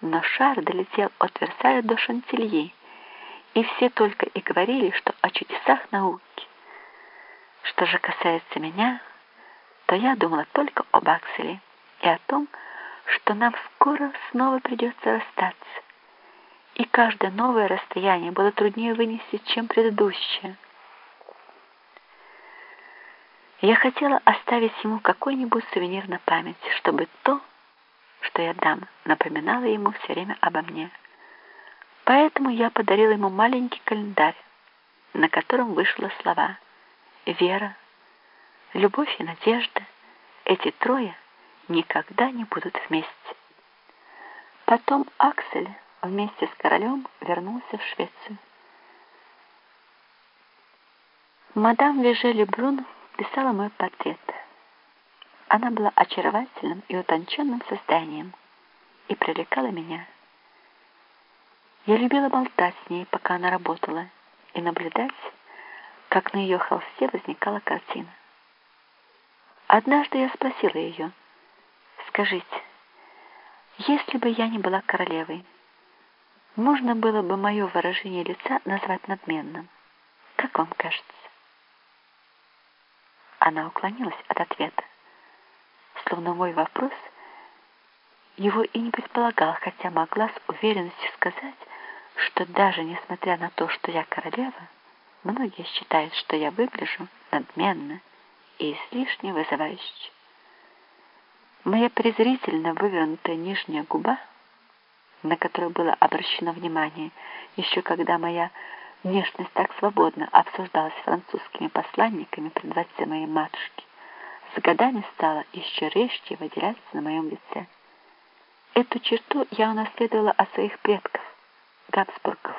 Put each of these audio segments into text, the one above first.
но шар долетел от Версаля до Шантильи, и все только и говорили, что о чудесах науки. Что же касается меня, то я думала только об Акселе и о том, что нам скоро снова придется расстаться, и каждое новое расстояние было труднее вынести, чем предыдущее. Я хотела оставить ему какой-нибудь сувенир на память, чтобы то, что я дам, напоминало ему все время обо мне. Поэтому я подарила ему маленький календарь, на котором вышло слова «Вера», «Любовь и надежда». Эти трое никогда не будут вместе. Потом Аксель вместе с королем вернулся в Швецию. Мадам Вежели Брун писала мой портрет. Она была очаровательным и утонченным созданием и привлекала меня. Я любила болтать с ней, пока она работала, и наблюдать, как на ее холсте возникала картина. Однажды я спросила ее, «Скажите, если бы я не была королевой, можно было бы мое выражение лица назвать надменным? Как вам кажется?» Она уклонилась от ответа, словно мой вопрос его и не предполагал, хотя могла с уверенностью сказать, что даже несмотря на то, что я королева, многие считают, что я выгляжу надменно и излишне вызывающе. Моя презрительно вывернутая нижняя губа, на которую было обращено внимание, еще когда моя внешность так свободно обсуждалась французскими посланниками при дворце моей матушки, с годами стала еще резче выделяться на моем лице. Эту черту я унаследовала от своих предков, Габсбургов.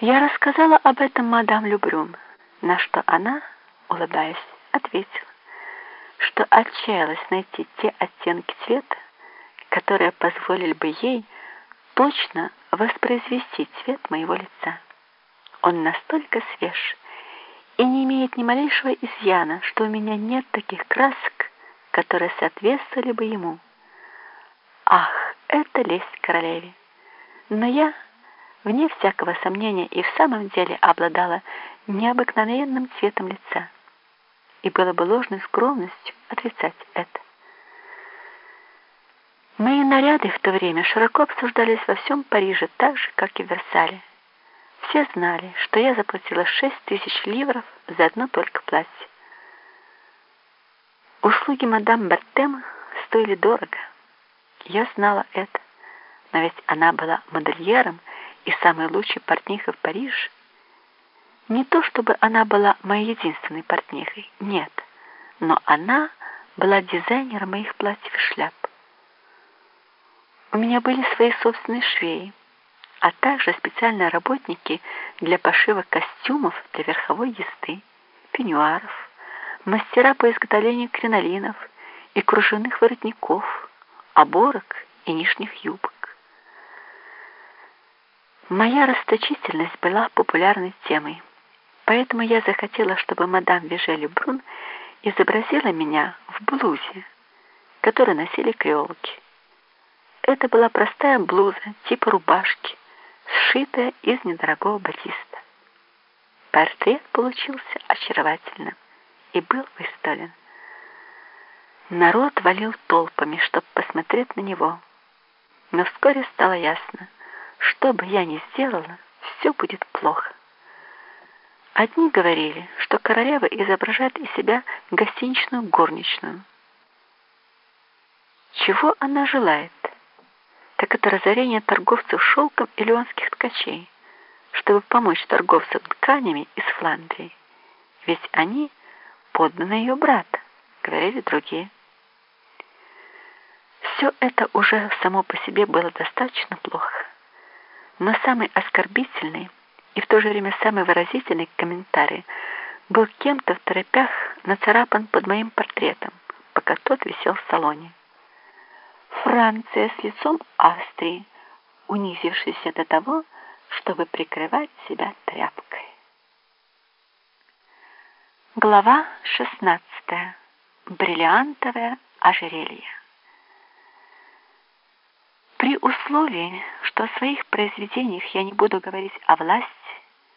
Я рассказала об этом мадам Любрюн, на что она, улыбаясь, ответила, что отчаялась найти те оттенки цвета, которые позволили бы ей точно воспроизвести цвет моего лица. Он настолько свеж и не имеет ни малейшего изъяна, что у меня нет таких красок, которые соответствовали бы ему. Ах, это лесть королеве! Но я, вне всякого сомнения, и в самом деле обладала необыкновенным цветом лица. И было бы ложной скромностью отрицать это. Мои наряды в то время широко обсуждались во всем Париже, так же, как и в Версале. Все знали, что я заплатила шесть тысяч ливров за одно только платье. Услуги мадам Бертем стоили дорого. Я знала это но ведь она была модельером и самой лучшей портнихой в Париже. Не то, чтобы она была моей единственной портнихой, нет, но она была дизайнером моих платьев и шляп. У меня были свои собственные швеи, а также специальные работники для пошива костюмов для верховой езды, пеньюаров, мастера по изготовлению кринолинов и кружевных воротников, оборок и нижних юбок. Моя расточительность была популярной темой, поэтому я захотела, чтобы мадам Вижели Брун изобразила меня в блузе, которую носили креолки. Это была простая блуза типа рубашки, сшитая из недорогого батиста. Портрет получился очаровательным и был выставлен. Народ валил толпами, чтобы посмотреть на него. Но вскоре стало ясно, что бы я ни сделала, все будет плохо. Одни говорили, что королева изображает из себя гостиничную горничную. Чего она желает? Так это разорение торговцев шелком и леонских ткачей, чтобы помочь торговцам тканями из Фландрии. Ведь они подданы ее брата, говорили другие. Все это уже само по себе было достаточно плохо. Но самый оскорбительный и в то же время самый выразительный комментарий был кем-то в торопях нацарапан под моим портретом, пока тот висел в салоне. Франция с лицом Австрии, унизившаяся до того, чтобы прикрывать себя тряпкой. Глава 16. Бриллиантовое ожерелье. При условии, что о своих произведениях я не буду говорить о власти,